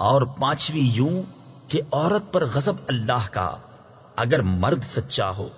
اور پانچویں یوں کہ عورت پر غضب اللہ کا اگر مرد سچا ہو۔